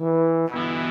Música